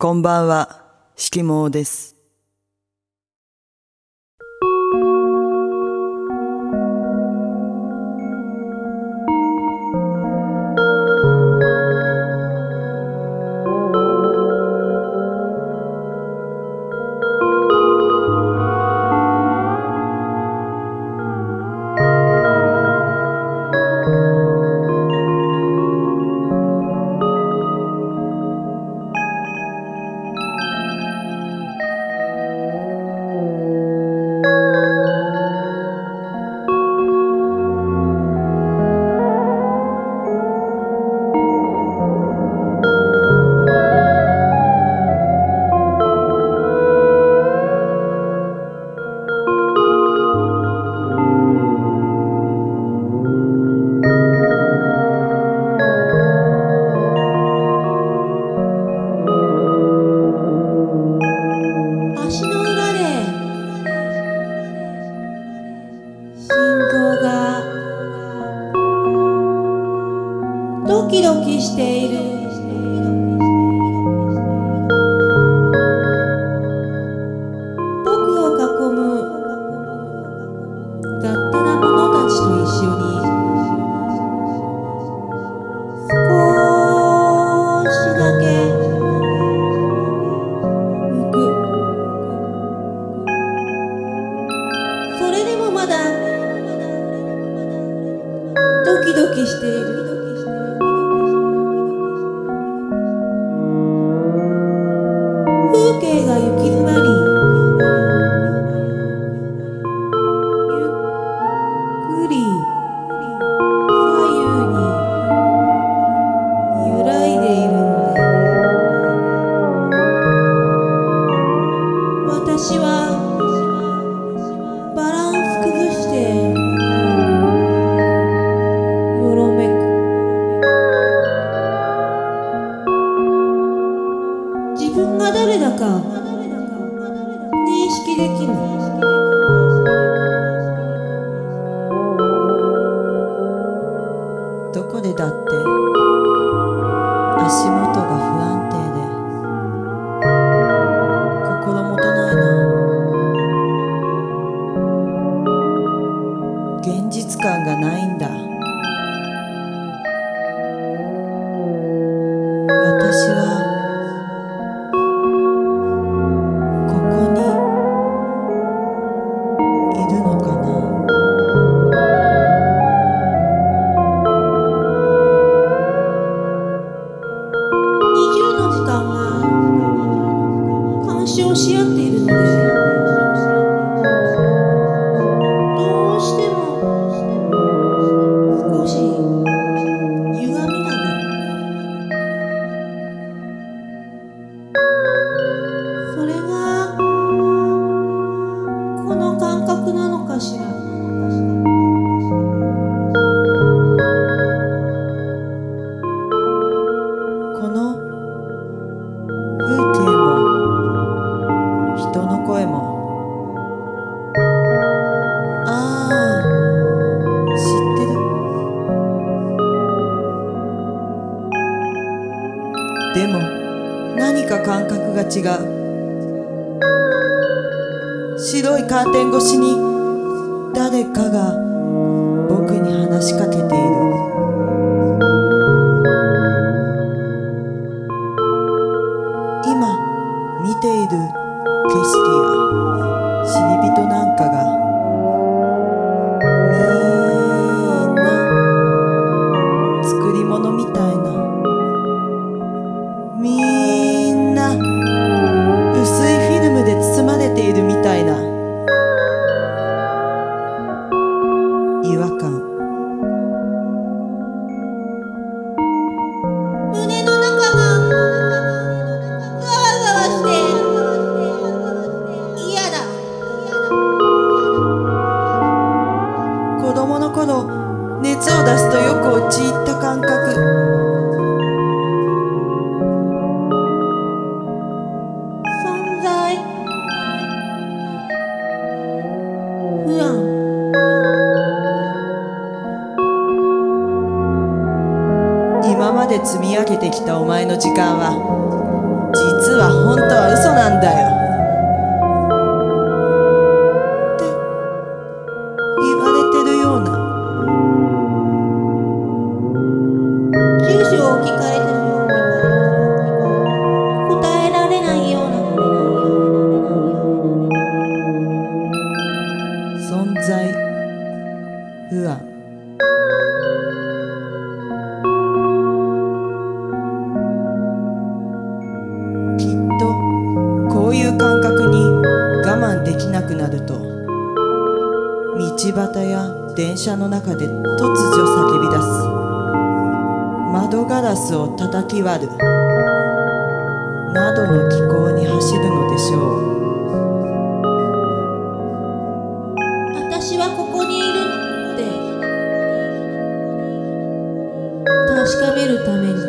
こんばんは、色毛です。ドキドキしている。をむ。雑多なたちとに。少しだけ。く。それでもまだ。ドキドキしている。でだって。Dios, yo te bendiga. 感覚が違う。白いカーテン越しに誰かが僕に話しかけている。違和感今まで積み上げてきたお前の時間は実は本当は嘘なんだよ。って言われてるような。住所を聞かれてるような答えられないような。存在不安。感覚に我慢できなくなると道端や電車の中で突如叫び出す。窓ガラスを叩き割る。などの気候に走るのでしょう。私はここにいるって確かめるために。